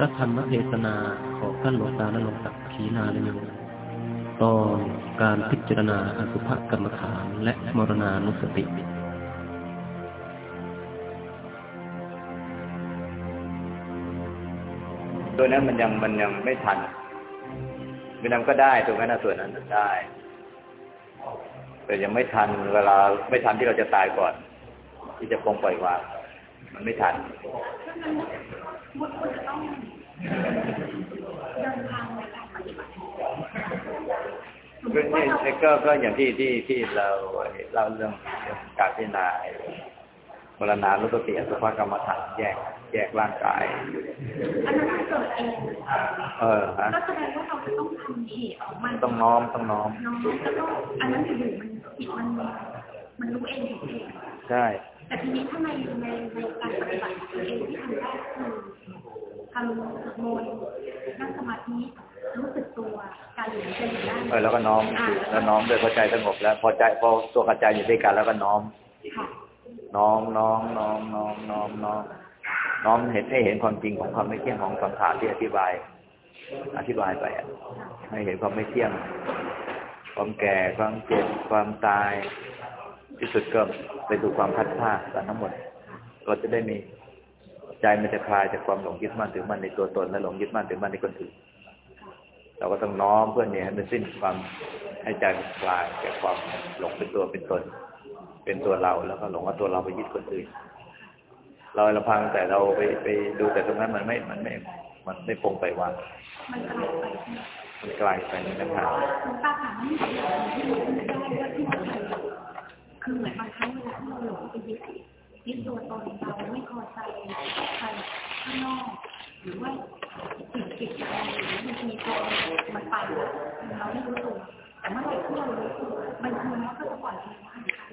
พระธรรมเทศนาของท่านหลวงตาและหลวงศักดิ์ขีนาลโยตอนการพิจารณาอสุภกรรมฐานและมรณานุสติตัวนั้นมันยังมันยังไม่ทันมันยังก็ได้ตรงนั้นนะส่วนนั้นได้ แต่ยังไม่ทันเวลาไม่ทันที่เราจะตายก่อน ที่จะปลงปล่อยวางมันไม่ทัน มุดควรจะต้องเดินทางในการปฏิบัติสมมก็ติว่านี่เรานี่ก็ก็อย่างที่ที่ที่เราเล่าเรื่องเรื่องการพิจารณาไอ้มรณานุสติอสุภกรรมฐานแยกแยกร่างกายอันนั้นมันเกิดเองเออฮะก็แสดงว่าเราจะต้องทำเหตุของมันต้องน้อมต้องน้อมน้องแล้วก็อันนั้นอยู่ๆมันจิตมันมันรู้เองเองใช่แต่ทีนี้ถ้าในในในการปฏิบัติของตัวเองที่ทำได้คื อทำสวดมนต์นั่งสมาธิรู้สึกตัวการอยู่ในใจอยู่ได้เออแล้วก็น้อมแล้วน้อมด้วยพอใจสงบแล้ว พอใจพอตัวกระจายอยู่ด้วยกันแล้วก็น้อมค่ะน้อมน้อมน้อมน้อมน้อมน้อมน้อมเห็นให้เห็นความจริงของความไม่เที่ยงของสังขารที่อธิบาย อธิบายไปอะให้เห็นความไม่เที่ยง ความแก่ความเจ็บความตาย ที่สุดก็ไปดูความพัดพลาดกันทั้งหมดเราจะได้มี ใจมันจะคลายจากความหลงยึดมั่นถือมั่นในตัวตนและหลงยึดมั่นถือมั่นในคนอื่นเราก็ต้องน้อมเพื่อเนี่ยให้มันสิ้นความให้ใจมันคลายจากความหลงเป็นตัวเป็นตน เป็นตัวเราแล้วก็หลงว่าตัวเราไปยึดคนอื่น เราลำพังแต่เราไปไปดูแต่ตรงนั้นมันไม่มันไม่มันไม่ปงไปวางมันไกลไปในน้ำหาคุณป้าถามนี่ที่เราได้ว่าที่เราทำคือเหมือนบางครั้งเวลาที่เราหลงไปยึด ยึดตัวตนเราไม่พอใจใครข้างนอกหรือว่าสิ่งผิดอะไรหรือบางทีพอมันไปเราไม่รู้ตัวแต่เมื่อไหร่ที่เรารู้ตัวบางทีมันก็จะปล่อยไป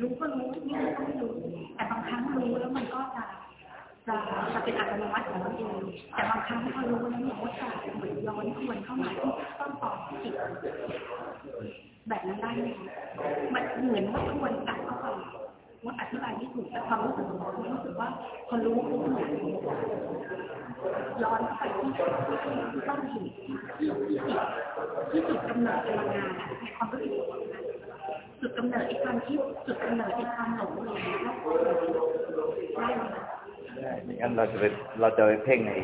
รู้ก็รู้ไม่รู้ก็ไม่รู้ แต่บางครั้งรู้แล้วมันก็จะจะจะเป็นอัตโนมัติของมันเองแต่บางครั้งพอรู้แล้วเนี่ยว่าจะเหมือนย้อนทวนเข้ามาที่ต้นตอขอจิตแบบนั้นได้ไหมคะมันเหมือนว่าทวนกลับเข้าไป ว่าอธิบายไม่ถูกแต่ความรู้สึกของเรารู้สึกว่าพอรู้ปุ๊บเนี่ยย้อนไปที่ต้นเหตุที่ที่จิตที่จุดกำเนิดพลังงานในความรู้สึกของเราจุดกำเนิดไอ้ความคิดจุดกำเนิดไอ้ความหลงอะไรอย่างเงี้ยได้ไหมคะไม่งั้นเราจะไปเราจะไปเพ่งไอ้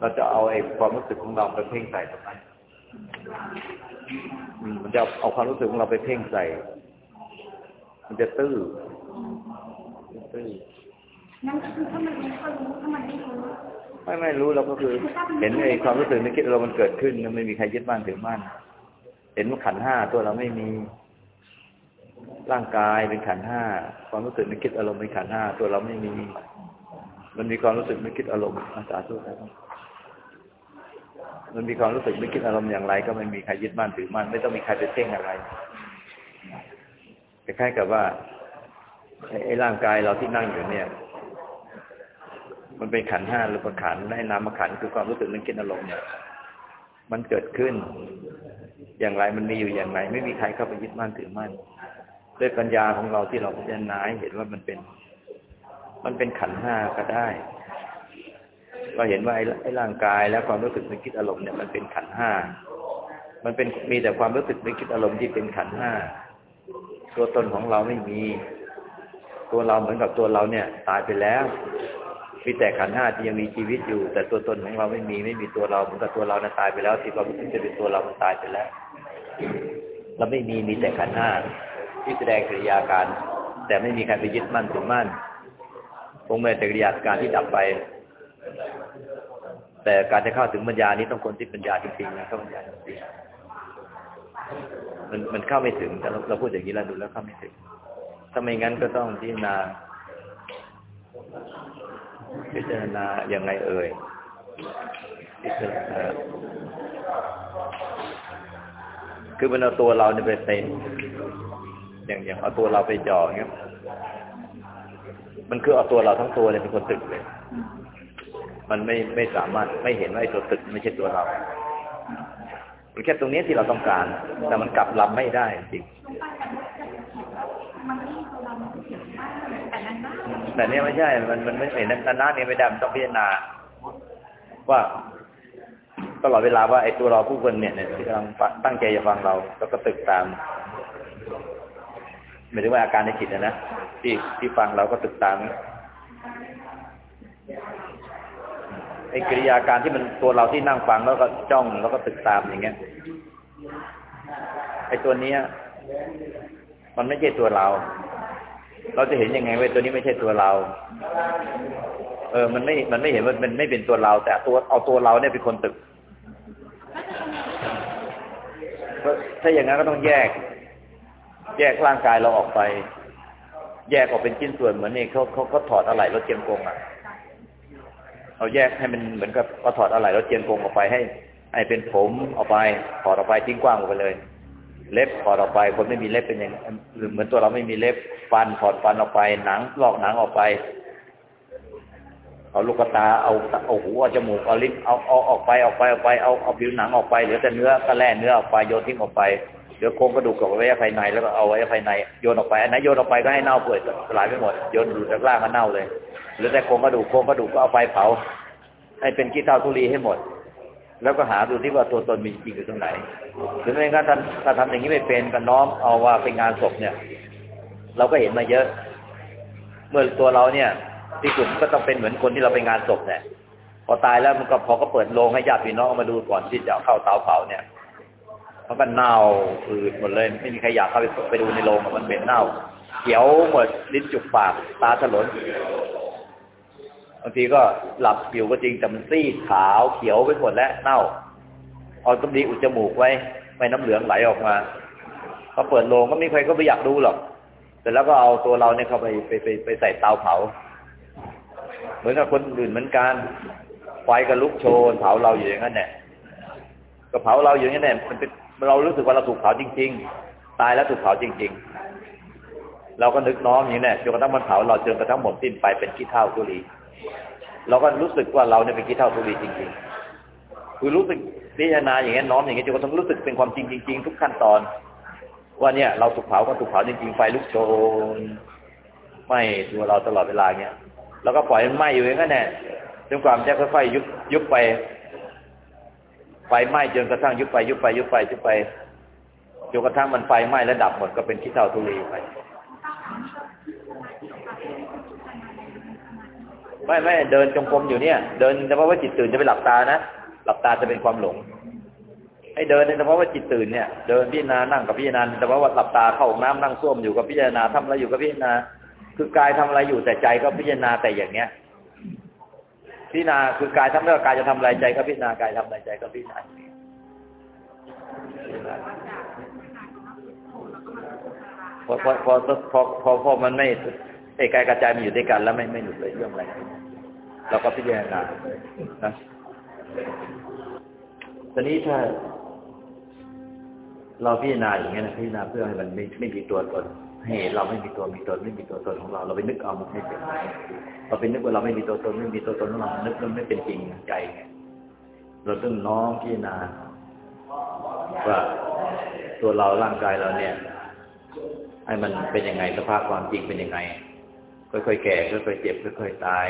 เราจะเอาไอ้ความรู้สึกของเราไปเพ่งใส่ตรงนั้นมันจะเอาความรู้สึกของเราไปเพ่งใส่ มันจะตื้อ นั่นคือถ้ามันไม่ค่อยรู้ถ้ามันไม่รู้ไม่ไม่รู้เราก็คือ เห็นไอ้ความรู้สึกนึกคิดเรามันเกิดขึ้นไม่มีใครยึดมั่นถือมั่นเห็นว่าขันห้าตัวเราไม่มีร่างกายเป็นขันห้าความรู้สึกนึกคิดอารมณ์เป็นขันห้าตัวเราไม่มี มันมีความรู้สึกนึกคิดอารมณ์อาสาทุกครับมันมีความรู้สึกนึกคิดอารมณ์อย่างไร ก็ไม่มีใครยึดมั่นถือมั่นไม่ต้องมีใครไปเพ่งอะไรคล้ายๆกับว่า ไอ้ร่างกายเราที่นั่งอยู่เนี่ย มันเป็นขันห้าหรือประขันธ์ในามขันคือความรู้สึกนึกคิดอารมณ์เนี่ย มันเกิดขึ้น อย่างไรมันมีอยู่อย่างไร ไม่มีใครเข้าไปยึดมั่นถือมั่นด้วยปัญญาของเราที่เราพิจารณาเห็นว่ามันเป็น มันเป็นขันห้าก็ได้เราเห็นว่าไอ้ร่างกายและความรู้สึกนึกคิดอารมณ์เนี่ยมันเป็นขันห้ามันเป็นมีแต่ความรู้สึกนึกคิดอารมณ์ที่เป็นขันห้าตัวตนของเราไม่มี ตัวเราเหมือนกับตัวเราเนี่ยตายไปแล้ว มีแต่ขันห้าที่ยังมีชีวิตอยู่ แต่ตัวตนของเราไม่มีไม่มีตัวเราเหมือนกับตัวเรานะตายไปแล้วที่เรารู้สึกจะเป็นตัวเรามันตายไปแล้ว เราไม่มีมีแต่ขันห้าที่แสดงกิริยาการ แต่ไม่มีใครไปยึดมั่นถือมั่นคงเป็นแต่กิริยาการที่ดับไป แต่การจะเข้าถึงปัญญานี้ต้องคนที่ปัญญาจริงๆนะเข้าปัญญาจริงๆมันมันเข้าไม่ถึงแต่เราเราพูดอย่างนี้แล้วดูแล้วเข้าไม่ถึง ถ้าไม่งั้นก็ต้องพิจารณา พิจารณาอย่างไงเอ่ย พิจารณา คือมันเอาตัวเราเนี่ยไปเป็นอย่างอย่างเอาตัวเราไปจ่องเงี้ย มันคือเอาตัวเราทั้งตัวเนี่ยเป็นคนตึกเลย มันไม่ไม่สามารถไม่เห็นว่าไอ้ตัวตึกไม่ใช่ตัวเรามันแค่ตรงนี้ที่เราต้องการ แต่มันกลับลำไม่ได้จริง มันไม่ตัวเรามันเสียงมากแต่นั้นมาก แต่เนี่ยไม่ใช่ มันมันไม่เห็นนานๆเนี่ยไม่ได้มันต้องพิจารณา ว่าตลอดเวลาว่าไอ้ตัวเราผู้คนเนี่ยเนี่ยที่กำลังตั้งใจจะฟังเรา แล้วก็ตึกตามหมายถึงว่าอาการในจิตนะนะที่ที่ฟังเราก็ตึกตามไอ้กิริยาการที่มันตัวเราที่นั่งฟังแล้วก็จ้องแล้วก็ตึกตามอย่างเงี้ยไอ้ตัวเนี้ย มันไม่ใช่ตัวเรา เราจะเห็นยังไงว่าตัวนี้ไม่ใช่ตัวเรา เออ มันไม่ มันไม่เห็นว่ามันไม่เป็นตัวเรา แต่ตัวเอาตัวเราเนี่ยเป็นคนตึก ถ้าอย่างนั้นก็ต้องแยก แยกร่างกายเราออกไป แยกออกเป็นชิ้นส่วนเหมือนนี่เขาเขาเขาถอดอะไรรถเจียงกงอะเราแยกให้มันเหมือนกับว่าถอดอะไรรถเจียงกงออกไปให้ให้เป็นผมออกไปถอดออกไปทิ้งกว้างออกไปเลย เล็บถอดออกไป คนไม่มีเล็บเป็นอย่างหรือเหมือนตัวเราไม่มีเล็บ ฟันถอดฟันออกไป หนังลอกหนังออกไป เอาลูกตาเอาเอาหูเอาจมูกเอาลิ้นเอาเอาออกไปออกไปออกไปเอาเอาผิวหนังออกไปเหลือแต่เนื้อก็แล่เนื้อออกไปโยนทิ้งออกไปเหลือโครงกระดูกกับไว้ภายในแล้วก็เอาไว้ภายในโยนออกไปอันไหนโยนออกไปก็ให้เน่าเปื่อยสลายไปหมดโยนดูจากล่างก็เน่าเลยเหลือแต่โครงกระดูกโครงกระดูกก็เอาไฟเผา ให้เป็นขี้เถ้าทุลีให้หมด แล้วก็หาดูที่ว่าตัวตนมีจริงอยู่ตรงไหนหรือไม่งั้นถ้าถ้าทำอย่างนี้ไม่เป็นกับน้อมเอาว่าเป็นงานศพเนี่ย เราก็เห็นมาเยอะ เมื่อตัวเราเนี่ย ที่สุดก็ต้องเป็นเหมือนคนที่เราไปงานศพเนี่ยพอตายแล้วมันก็พอก็เปิดโลงให้ญาติพี่น้องมาดูก่อนที่จะเข้าเตาเผาเนี่ยมันก็เน่าอืดหมดเลยไม่มีใครอยากเข้าไปไปดูในโรงมันเป็นเน่าเขียวหมดลิ้นจุกปากตาถลน บางทีก็หลับอยู่ก็จริงแต่มันซีดขาวเขียวไปหมดแล้วเน่าเอาตำดีอุดจมูกไว้ไม่น้ำเหลืองไหลออกมาพอเปิดโรงก็ไม่ใครก็ไม่อยากดูหรอกแต่แล้วก็เอาตัวเราเนี่ยเข้าไปไปไปไปใส่เตาเผา เหมือนกับคนอื่นเหมือนกันไฟก็ลุกโชนเผาเราอยู่อย่างนั้นเนี่ยก็เผาเราอยู่อย่างนั้นเนี่ยมันเป็นเรารู้สึกว่าเราถูกเผาจริง ๆ ตายแล้วถูกเผาจริง ๆ เราก็นึกน้อมอย่างนี้เนี่ยจนกระทั่งมันเผาเราจนกระทั่งหมดสิ้นไปเป็นขี้เท่าทุลี เราก็รู้สึกว่าเราเนี่ยเป็นขี้เท่าทุลีจริง ๆ คือรู้สึกพิจารณาอย่างนี้น้อมอย่างนี้จนกระทั่งรู้สึกเป็นความจริงจริง ๆ ทุกขั้นตอน ว่าเนี่ย เราถูกเผาก็ถูกเผาจริงๆไฟลุกโชนไหม้ตัวเราตลอดเวลาเงี้ยแล้วก็ปล่อยมันไหม้อยู่อย่างนั้นแหละจนกว่ามันจะค่อยๆยุบยุบไปไฟไหม้จนกระทั่งยุบไปยุบไปยุบไปยุบไปจนกระทั่งมันไฟไหม้แล้วดับหมดก็เป็นขี้เถ้าทุลีไป ไม่ไม่เดินจงกรมอยู่เนี่ย เดินเฉพาะว่าจิตตื่นจะไปหลับตานะหลับตาจะเป็นความหลง ให้เดินเฉพาะว่าจิตตื่นเนี่ยเดินพิจารณานั่งกับพิจารณาเฉพาะว่าหลับตาเข้าห้องน้ำนั่งส้วมอยู่กับพิจารณาทำอะไรอยู่กับพิจารณา คือกายทำอะไรอยู่แต่ใจก็พิจารณาแต่อย่างเนี้ยพิจารณาคือกายทำแล้วกายจะทำอะไรใจก็พิจารณากายทำอะไรใจก็พิจารณาพอพอพอพอพอพอมันไม่ไอ้กายกระจายมันอยู่ด้วยกันแล้วไม่ไม่หลุดเลยเรื่องอะไร เราก็พิจารณานะตอนนี้ถ้า เราพิจารณาอย่างเงี้ยนะพิจารณาเพื่อให้มันไม่ไม่มีตัวตนให้เราไม่มีตัวมีตนไม่มีตัวตนของเรา เราไปนึกเอามันไม่เป็นเราไปนึกว่าเราไม่มีตัวตนไม่มีตัวตนของเรานึกมันไม่เป็นจริงใจไงเราต้องน้อมพิจารณาว่าตัวเราร่างกายเราเนี่ย ให้มันเป็นยังไงสภาพความจริงเป็นยังไงค่อยๆแก่ค่อยๆเจ็บค่อยๆตาย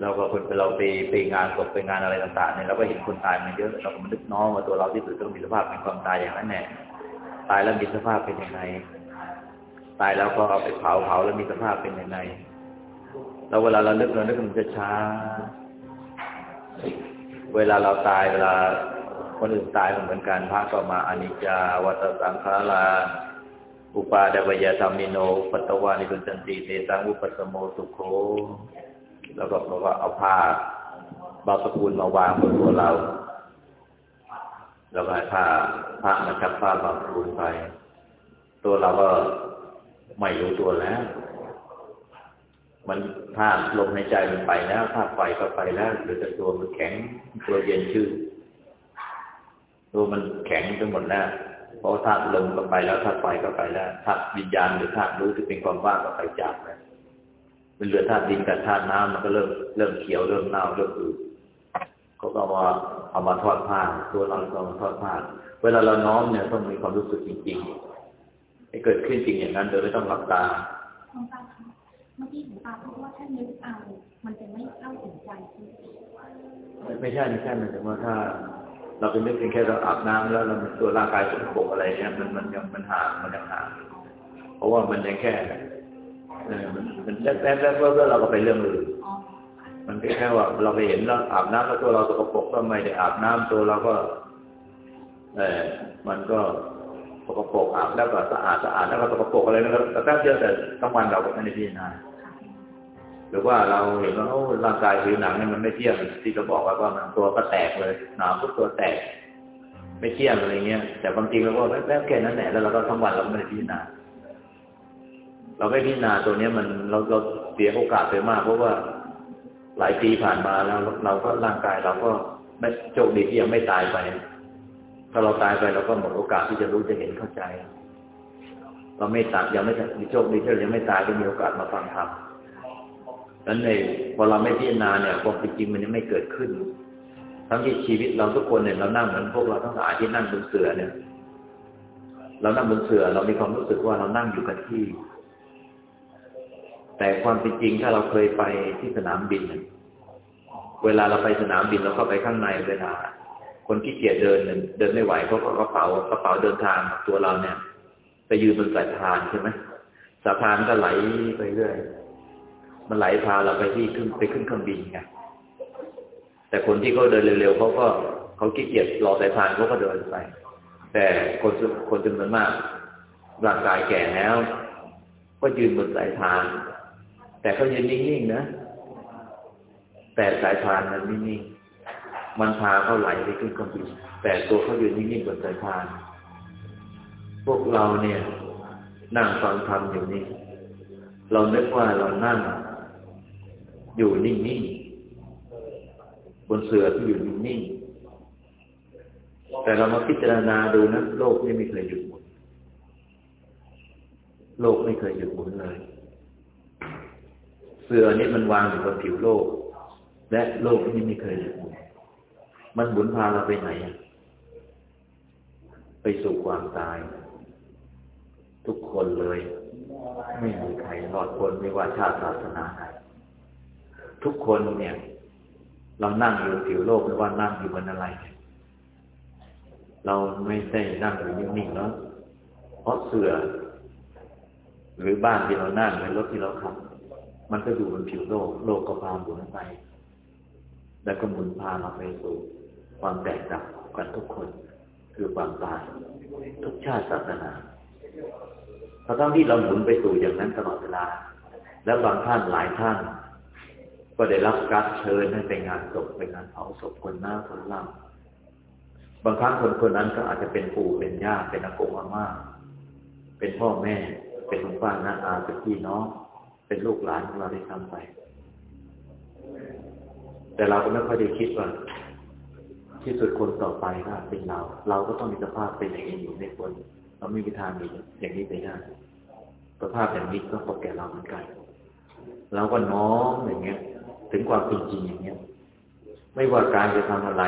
เราก็คนเราไปไปงานศพไปงานอะไรต่างๆเนี่ยเราก็เห็นคนตายมาเยอะเราก็มานึกน้องว่าตัวเราที่สุดต้องมีสภาพเป็นความตายอย่างนั้นแน่ตายแล้วมีสภาพเป็นยังไงตายแล้วก็เอาไปเผาเผาแล้วมีสภาพเป็นยังไงแล้วเวลาเรานึกเรานึกมันจะช้า เวลาเราตายเวลาคนอื่นตายเหมือนกันพระก็มาอนิจจาวัตสังขาราอุปาเดวยธรรมิโนปัตตวานิรุจันติเตตังอุปสสโมสุโค แล้วก็บอกว่าเอาผ้าบาสกุลมาวางบนตัวเรา แล้วก็ให้ผ้าพระมาชักผ้าบาสกุลไป ตัวเราก็ไม่รู้ตัวแล้ว มันธาตุลมในใจมันไปแล้วธาตุไฟก็ไปแล้วหรือแต่ตัวมันแข็งตัวเย็นชื่อตัวมันแข็งไปหมดแล้วเพราะธาตุลมก็ไปแล้วธาตุไฟก็ไปแล้วธาตุวิญญาณหรือธาตุรู้ที่เป็นความว่างก็ไปจากแล้ว มันเหลือธาตุดินกับธาตุน้ำมันก็เริ่มเริ่มเขียวเริ่มเน่าเริ่มอืดเขาก็เอามาเอามาทอดผ้าตัวเราก็มาทอดผ้าเวลาเราน้อมเนี่ยต้องมีความรู้สึกจริงๆให้เกิดขึ้นจริงอย่างนั้นโดยไม่ต้องหลับตาหลวงตาคะเมื่อกี้หลวงตาพูดว่าถ้านึกเอามันจะไม่เข้าถึงใจใช่ไหมไม่ใช่ไม่ใช่หมายถึงว่าถ้า เราเป็นนึกเพียงแค่เราอาบน้ำแล้วเราตัวร่างกายสกปรกอะไรเนี่ยมันมันยังมันห่างมันยังห่างเพราะว่ามันยังแค่เออ มันมันแป๊บแป๊บแป๊บแล้วเราก็ไปเรื่องอื่นอ๋อมันแค่ว่าเราไปเห็นเราอาบน้ำแล้วตัวเราสกปรกก็ไม่ได้อาบน้ำตัวเราก็เออมันก็สกปรกอาบแล้วก็สะอาดสะอาดแล้วก็สกปรกอะไรนั่นก็แป๊บเดียวแต่ทั้งวันเราก็ไม่ได้พิจารณาหรือว่าเราเห็นว่าโอ้ร่างกายผิวหนังเนี่ยมันไม่เที่ยงที่เราบอกว่ามันตัวก็แตกเลยหนาวทุกตัวแตก ไม่เที่ยงอะไรเงี้ยแต่บางทีเราก็แป๊บแค่นั้นแหละแล้วเราก็ทั้งวันเราก็ไม่ได้พิจารณา เราไม่พิจารณาตัวเนี้ยมันเราเราเสียโอกาสไปมาก เพราะว่าหลายปีผ่านมาแล้วเราก็ร่างกายเราก็ไม่โชคดีที่ยังไม่ตายไป ถ้าเราตายไปเราก็หมดโอกาสที่จะรู้จะเห็นเข้าใจ เราไม่ตายยังไม่มีโชคดีที่เรายังไม่ตายก็มีโอกาสมาฟังธรรมนั้นในพอเราไม่พิจารณาเนี่ยความเป็นจริงมันยังไม่เกิดขึ้น ทั้งที่ชีวิตเราทุกคนเนี่ยเรานั่งเหมือนพวกเราทั้งหลายที่นั่งบนเสือเนี่ย เรานั่งบนเสือเรามีความรู้สึกว่าเรานั่งอยู่กับที่ แต่ความเป็นจริงถ้าเราเคยไปที่สนามบิน เวลาเราไปสนามบินเราเข้าไปข้างในเวลา คนขี้เกียจเดินเดินไม่ไหวเพราะกระเป๋ากระเป๋าเดินทางตัวเราเนี่ย ไปยืนบนสายพานใช่ไหมสายพานก็ไหลไปเรื่อย มันไหลพาเราไปที่ขึ้นไปขึ้นเครื่องบินไงแต่คนที่เขาเดินเร็วๆเขาก็เขาขี้เกียจรอสายพานเขาก็เดินไป แต่คนคนจำนวนมากร่างกายแก่แล้ว ก็ยืนบนสายพาน แต่เขายืนนิ่งๆนะ แต่สายพานมันไม่นิ่ง มันพาเขาไหลไปขึ้นเครื่องบินแต่ตัวเขายืนนิ่งๆบนสายพาน พวกเราเนี่ย นั่งฟังธรรมอยู่นี่ เราเนึกว่าเรานั่ง อยู่นิ่งๆ บนเสือที่อยู่นิ่งๆ แต่เรามาพิจารณาดูนะโลกนี่ไม่เคยหยุดหมุน โลกไม่เคยหยุดหมุนเลย เสือนี่มันวางอยู่บนผิวโลก และโลกนี่ไม่เคยหยุดมุนมันหมุนพาเราไปไหน ไปสู่ความตาย ทุกคนเลย ไม่มีใครรอดพ้นไม่ว่าชาติศาสนาไหนทุกคนเนี่ย เรานั่งอยู่ผิวโลกไม่ว่านั่งอยู่บนอะไร เราไม่ได้นั่งอยู่นิ่งๆแล้วเพราะเสือหรือบ้านที่เรานั่งหรือรถที่เราขับ มันก็อยู่บนผิวโลก โลกก็พาหมุนไป แล้วก็หมุนพาเราไปสู่ความแตกดับกันทุกคน คือความตาย ทุกชาติศาสนาเพราะต้องที่เราหมุนไปสู่อย่างนั้นตลอดเวลา แล้วบางท่านหลายท่านก็ได้รับการเชิญให้ไปงานศพไปงานเผาศพคนหน้าคนเล่าบางครั้งคนคนนั้นก็อาจจะเป็นปู่เป็นย่าเป็นอากงอาม่าเป็นพ่อแม่ เป็นลุงป้าน้าอาเป็นพี่น้อง เป็นลูกหลานของเราได้ทำไป แต่เราก็ไม่ค่อยได้คิดว่า ที่สุดคนต่อไปถ้าเป็นเรา เราก็ต้องมีสภาพเป็นอย่างนี้อยู่ในคนเราไม่มีทางมีอย่างนี้ไปได้สภาพอย่างนี้ก็พบแก่เราเหมือนกันเราก็น้อมอย่างเงี้ย ถึงความเป็นจริงอย่างเงี้ย ไม่ว่าการจะทำอะไร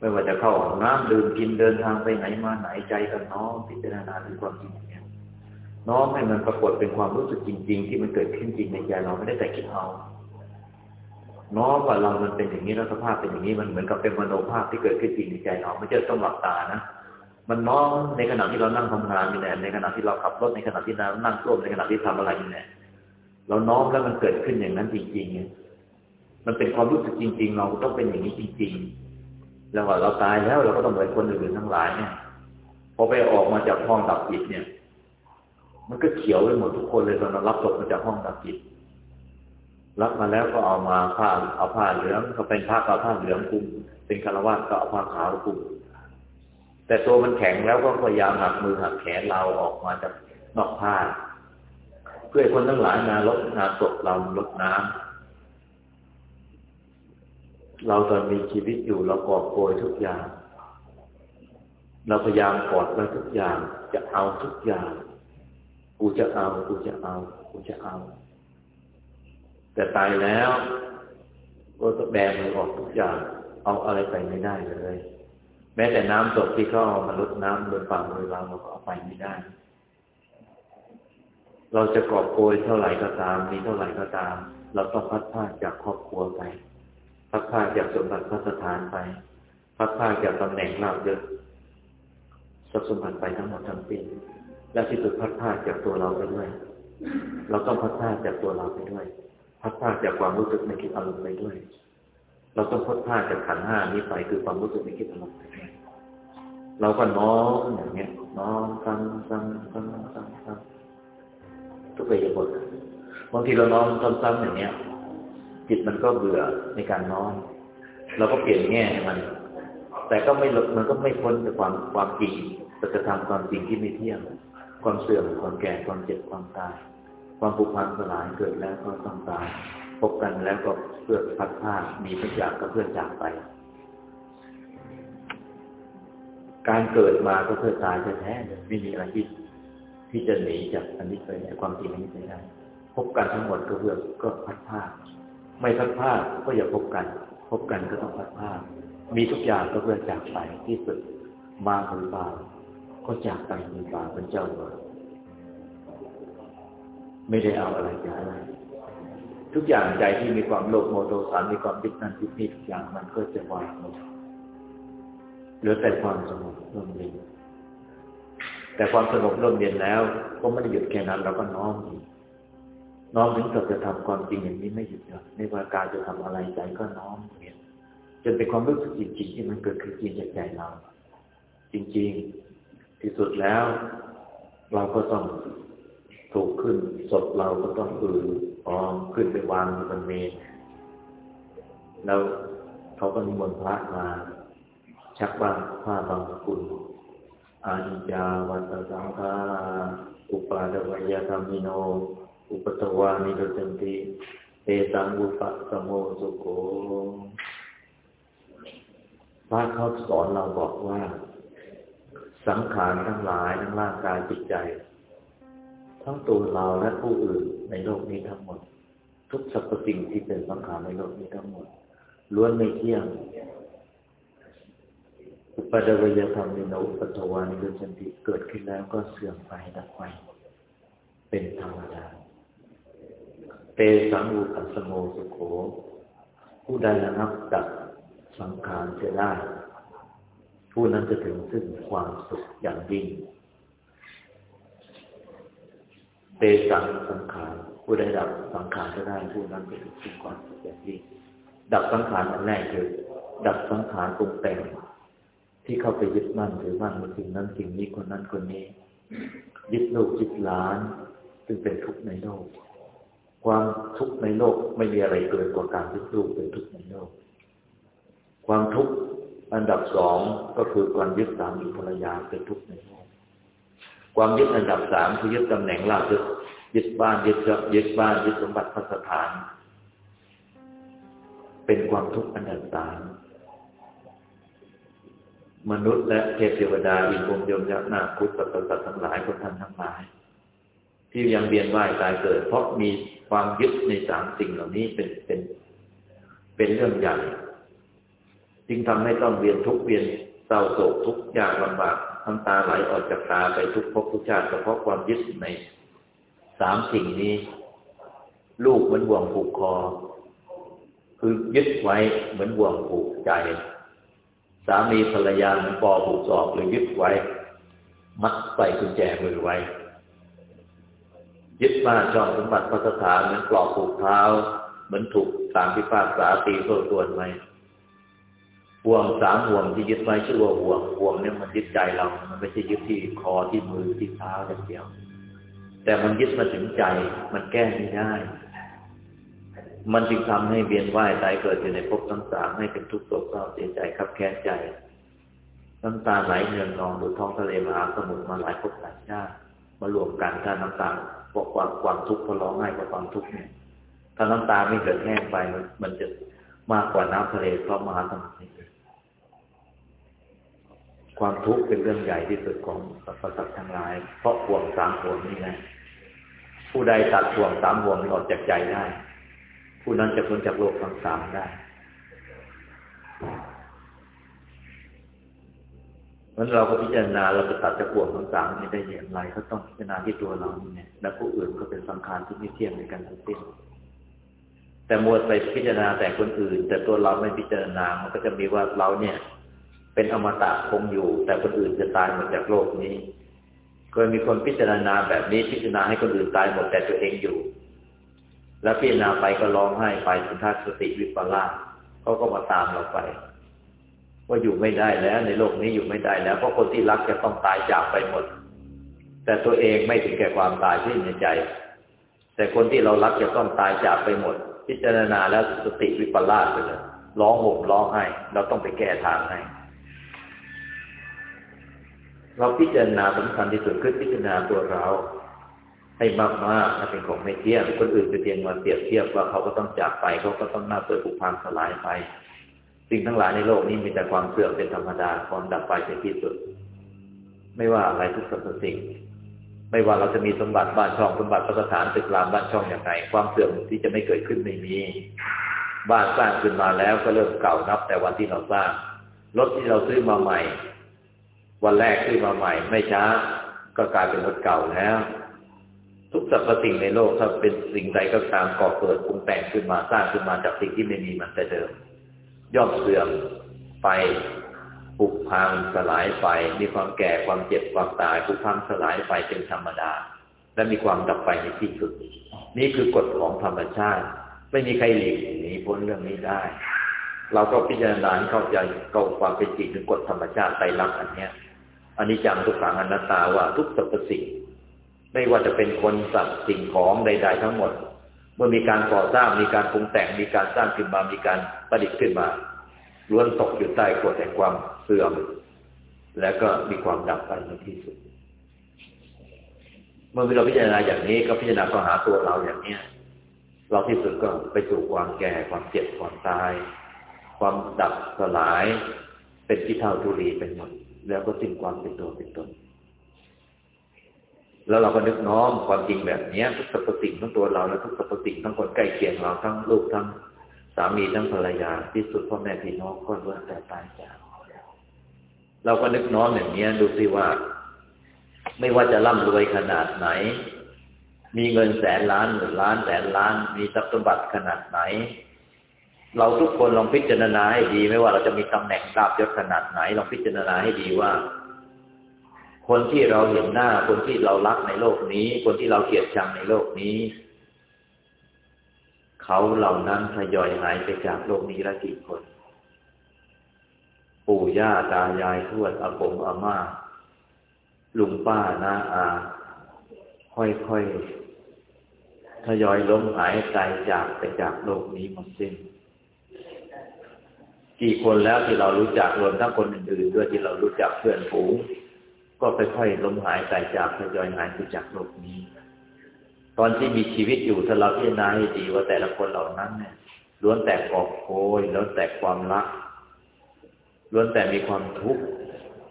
ไม่ว่าจะเข้าห้องน้ำดื่มกินเดินทางไปไหนมาไหนใจก็น้อมพิจารณาถึงความจริงอย่างเงี้ย น้อมให้มันปรากฏเป็นความรู้สึกจริง ๆ ที่มันเกิดขึ้นจริงในใจเราไม่ได้แต่คิดเอาน้อมว่าเรามันเป็นอย่างนี้แล้วสภาพเป็นอย่างนี้มันเหมือนกับเป็นมโนภาพที่เกิดขึ้นจริงในใจเราไม่ใช่ต้องหลับตานะมันน้อมในขณะที่เรานั่งทำงานนี่แหละในขณะที่เราขับรถในขณะที่เรานั่งร่วมในขณะที่ทำอะไรนี่แหละเราน้อมแล้วมันเกิดขึ้นอย่างนั้นจริงๆมันเป็นความรู้สึกจริง ๆ เราต้องเป็นอย่างนี้จริง ๆ แล้วว่าเราตายแล้วเราก็ต้องเหมือนคนอื่นทั้งหลายเนี่ยพอไปออกมาจากห้องดับจิตเนี่ย มันก็เขียวไปหมดทุกคนเลยตอนเรารับศพมาจากห้องดับจิตรับมาแล้วก็เอามาผ้าเอาผ้าเหลืองก็เป็นผ้ากับผ้าเหลืองคุมเป็นคารวะก็เอาผ้าขาวคุมแต่ตัวมันแข็งแล้วก็พยายามหักมือหักแขนเราออกมาจากนอกผ้า เพื่อคนทั้งหลายมาลดงานศพเราลดน้ำเราตอนมีชีวิตอยู่เรากอบโกยทุกอย่าง เราพยายามกอดไว้ทุกอย่างจะเอาทุกอย่าง กูจะเอา กูจะเอา กูจะเอา แต่ตายแล้ว ก็ต้องแบมือออกทุกอย่าง เอาอะไรไปไม่ได้เลย แม้แต่น้ำศพที่เขาเอามาลดน้ำบนฝ่ามือเราเราก็เอาไปไม่ได้ เราจะกอบโกยเท่าไหร่ก็ตามมีเท่าไหร่ก็ตาม เราต้องพัดพลาดจากครอบครัวไป พัดพาจากสมบัติพระสถานไป พัดพาจากตำแหน่งลาบเยอะทรัพย์สมบัติไปทั้งหมดทั้งสิ้น และที่สุดพัดพาจากตัวเราไปด้วย เราต้องพัดพาจากตัวเราไปด้วย พัดพาจากความรู้สึกในคิดอารมณ์ไปด้วย เราต้องพัดพาจากขันห้านี้ไปคือความรู้สึกในคิดอารมณ์ไปด้วยเราก็น้อมอย่างเงี้ยน้อมซ้ำซ้ำซ้ำซ้ำซ้ำทุกเรื่องบทบางทีเราน้อมซ้ำๆอย่างเงี้ย จิตมันก็เบื่อในการน้อมเราก็เปลี่ยนแง่มัน แต่ก็ไม่มันก็ไม่พ้นจากความความจริงสัจธรรมความจริงที่ไม่เที่ยง ความเสื่อมความแก่ความเจ็บความตาย ความผูกพันสลายเกิดแล้วก็ต้องตายพบกันแล้วก็เพื่อพัดพามีทุกอย่างก็เพื่อจากไป การเกิดมาก็เพื่อตายแท้ๆไม่มีอะไรที่ที่จะหนีจากอันนี้ไปได้ความจริงอันนี้ไปได้พบกันทั้งหมดก็เพื่อก็พัดพาไม่พัดพาก็อย่าพบกัน พบกันก็ต้องพัดพามีทุกอย่างก็เพื่อจากไปที่สุดมาหรือเปล่า ก็จากไปมือเปล่าเป็นเจ้ามาไม่ได้เอาอะไรจากอะไรทุกอย่างใจที่มีความโลภโมโทสานมีความยึดนั่นยึดนี่ทุกอย่างมันก็จะวางหมดเหลือแต่ความสงบร่มเย็นแต่ความสงบร่มเย็นแล้ว ก็ไม่ได้หยุดแค่นั้นเราก็น้อมน้อมถึงกับจะทำความจริงอย่างนี้ไม่หยุดหย่อนไม่ว่าการจะทำอะไรใจก็น้อมเห็นจนเป็นความรู้สึกจริงๆที่มันเกิดขึ้นจริงจากใจเรา จริง ๆ ที่สุดแล้ว เราก็ต้องถูกขึ้นศพเราก็ต้องอือออมขึ้นไปวางบนเมนแล้วเขาก็นิมนต์พระมา ชักบางผ้าบางกุลอานิจาวัตสังฆาอุปาดวยธรรมิโน อุปตวานิโรจันติเตตังอุปะสโมสุโกพระเขาสอนเราบอกว่า สังขารทั้งหลายทั้งร่างกายจิตใจ ทั้งตัวเราและผู้อื่นในโลกนี้ทั้งหมด ทุกสรรพสิ่งที่เป็นสังขารในโลกนี้ทั้งหมดล้วนไม่เที่ยงอุปดวยธรรมนิโนอุปตวานิโรจันติเกิดขึ้นแล้วก็เสื่อมไปดับไปเป็นธรรมดาเตสังอุปัสโมสุโขผู้ใดระงับจับสังขารจะได้ ผู้นั้นจะถึงซึ่งความสุขอย่างยิ่งเตสังสังขารผู้ใดดับสังขารจะได้ผู้นั้นจะถึงซึ่งความสุขอย่างยิ่งดับสังขารอันแรกคือดับสังขารปรุงแต่งที่เข้าไปยึดมั่นถือมั่นในสิ่งนั้นสิ่งนี้คนนั้นคนนี้ ยึดโลกยึดล้านซึ่งเป็นทุกข์ในโลก ความทุกข์ในโลกไม่มีอะไรเกินกว่าการยึดรูปเป็นทุกข์ในโลก ความทุกข์ อันดับสองก็คือความยึดสามีภรรยาเป็นทุกข์ในโลกความยึดอันดับสามคือยึดตำแหน่งลาภยึดยึดบ้านยึดเยึดบ้านยึดสมบัติพัสถาน เป็นความทุกข์อันดับสามมนุษย์และเทพเทวดาอินทร์พรมยมยักษ์นาคุตสัตว์สัตว์ทั้งหลายคนท่านทั้งหลาย ที่ยังเวียนว่ายตายเกิด เพราะมีความยึดในสามสิ่งเหล่านี้เป็นเป็น เป็นเรื่องใหญ่ จึงทำให้ต้องเวียนทุกเวียนเศร้าโศกทุกอย่างลำบากน้ำตาไหลออกจากตาไปทุกภพทุกชาติเฉพาะความยึดในสามสิ่งนี้ ลูกเหมือนบ่วงผูกคอ คือยึดไว้เหมือนบ่วงผูกใจ สามีภรรยาเหมือนปอผูกศอกหรือยึดไว้ มัดใส่กุญแจมือไว้ ยึดมาช่องสมบัติพัสถานเหมือนกรอบผูกเท้า เหมือนถูกตามพิพากษาตีโซ่ตวนไว้ ห่วงสามห่วงที่ยึดไว้ชื่อว่าห่วงห่วงเนี่ยมันยึดใจเรา มันไม่ใช่ยึดที่คอที่มือที่เท้าอย่างเดียว แต่มันยึดมาถึงใจ มันแก้ไม่ได้ มันจึงทำให้เวียนว่ายตายเกิดอยู่ในภพทั้งสามให้เป็นทุกข์โศกเศร้าเสียใจขับแค้นใจน้ำตาไหลเนืองนองดูท้องทะเลมหาสมุทรมาหลายภพหลายชาติมารวมกันถ้าน้ำตาพราะความความทุกข์พอร้องไห้กับความทุกข์เนี่ยถ้าน้ำตาไม่เกิดแห้งไปมันมันจะมากกว่าน้ำทะเลเพราะมหาสมุทร ความทุกข์เป็นเรื่องใหญ่ที่สุดของสรรพสัตว์ทั้งหลาย เพราะห่วงสามห่วงนี่นะผู้ใดตัดห่วงสามห่วงนี้ออกจากใจได้ ผู้นั้นจะพ้นจากโลกทั้งสามได้มันเราก็พิจารณาเราจะตัดจะปวดทั้งสามนี้ได้อย่างไรก็ต้องพิจารณาที่ตัวเราเนี่ย และผู้อื่นก็เป็นสังขารที่ไม่เที่ยงในการทั้งสิ้นแต่มัวไปพิจารณาแต่คนอื่น แต่ตัวเราไม่พิจารณา มันก็จะมีว่าเราเนี่ย เป็นอมตะคงอยู่ แต่คนอื่นจะตายหมดจากโลกนี้เคยมีคนพิจารณาแบบนี้พิจารณาให้คนอื่นตายหมดแต่ตัวเองอยู่ แล้วพิจารณาไปก็ร้องไห้ไปสุนทรสติวิปลาสเขาก็มาตามเราไป ว่าอยู่ไม่ได้แล้ว ในโลกนี้อยู่ไม่ได้แล้วเพราะคนที่รักจะต้องตายจากไปหมด แต่ตัวเองไม่ถึงแก่ความตายที่ในใจ แต่คนที่เรารักจะต้องตายจากไปหมด พิจารณาแล้วสติวิปลาสไปเลยร้องห่มร้องไห้เราต้องไปแก้ทางให้ เราพิจารณาสำคัญที่สุดคือพิจารณาตัวเรา ให้มากๆาถ้าเป็นของไม่เที่ยงคนอื่นไปเพียงมาเปรียบเทียบว่าเขาก็ต้องจากไปเขาก็ต้องหน่าเปิดผุพังสลายไป สิ่งทั้งหลายในโลกนี้มีแต่ความเสื่อมเป็นธรรมดาความดับไปเป็นที่สุด ไม่ว่าอะไรทุกสรรพสิ่งไม่ว่าเราจะมีสมบัติบ้านช่องสมบัติประสถานตึกรามบ้านช่องอย่างไรความเสื่อมที่จะไม่เกิดขึ้นไม่มี บ้านสร้างขึ้นมาแล้วก็เริ่มเก่านับ แต่วันที่เราสร้างรถที่เราซื้อมาใหม่ วันแรกขึ้นมาใหม่ ไม่ช้า ก็กลายเป็นรถเก่าแล้ว ทุกสรรพสิ่งในโลกถ้าเป็นสิ่งใดก็ตามก่อเกิดปรุงแต่งขึ้นมาสร้างขึ้นมาจากสิ่งที่ไม่มีมันแต่เดิม ย่อมเสื่อมไปปุพังสลายไป มีความแก่ความเจ็บความตายปุพังสลายไปเป็นธรรมดา และมีความดับไปในที่สุด นี่คือกฎของธรรมชาติ ไม่มีใครหลีกหนีพ้นเรื่องนี้ได้ เราก็พิจารณาเข้าใจเก่าความเป็นจริงถึงกฎธรรมชาติไตรลักษณ์อันเนี้ย อันนี้จังทุกขังอนัตตาว่าทุกสรรพสิ่งไม่ว่าจะเป็นคนสัตว์สิ่งของใด ๆ ทั้งหมด เมื่อมีการก่อสร้างมีการปรุงแต่งมีการสร้างขึ้นมามีการประดิษฐ์ขึ้นมาล้วนตกอยู่ใต้กฎแห่งความเสื่อม และก็มีความดับไปในที่สุด เมื่อเราพิจารณาอย่างนี้ก็พิจารณาเข้าหาตัวเราอย่างเนี้ยเราที่สุดก็ไปสู่ความแก่ความเจ็บความตาย ความดับสลาย เป็นที่เท่าทุรีเป็นหมด แล้วก็สิ้นความเป็นตัวเป็นตน แล้วเราก็นึกน้อมความจริงแบบนี้ทุกสรรพสิ่งทั้งตัวเราและทุกสรรพสิ่งทั้งคนใกล้เคียงเราทั้งลูกทั้งสามีทั้งภรรยาที่สุดพ่อแม่พี่น้องก็ล้วนแต่ตายจากเราก็นึกน้อมอย่างนี้ดูสิว่า ไม่ว่าจะร่ำรวยขนาดไหน มีเงินแสนล้านหรือล้านแสนล้าน มีทรัพย์สมบัติขนาดไหน เราทุกคนลองพิจารณาให้ดี ไม่ว่าเราจะมีตำแหน่งดาบยศขนาดไหนลองพิจารณาให้ดีว่า คนที่เราเห็นหน้า คนที่เรารักในโลกนี้ คนที่เราเกลียดชังในโลกนี้ เขาเหล่านั้นทยอยหายไปจากโลกนี้ละกี่คน ปู่ย่าตายายทวดอากงอาม่าลุงป้าน้าอา ค่อยๆทยอยล้มหายใจจากไปจากโลกนี้หมดสิ้น กี่คนแล้วที่เรารู้จักรวมทั้งคนอื่นๆด้วยที่เรารู้จักเพื่อนฝูง ก็ค่อยๆล้มหายใจจากทยอยหายไปจากโลกนี้ ตอนที่มีชีวิตอยู่ถ้าเราพิจารณาให้ดีว่าแต่ละคนเหล่านั้นเนี่ยล้วนแต่กอบโกยล้วนแต่ความรักล้วนแต่มีความทุกข์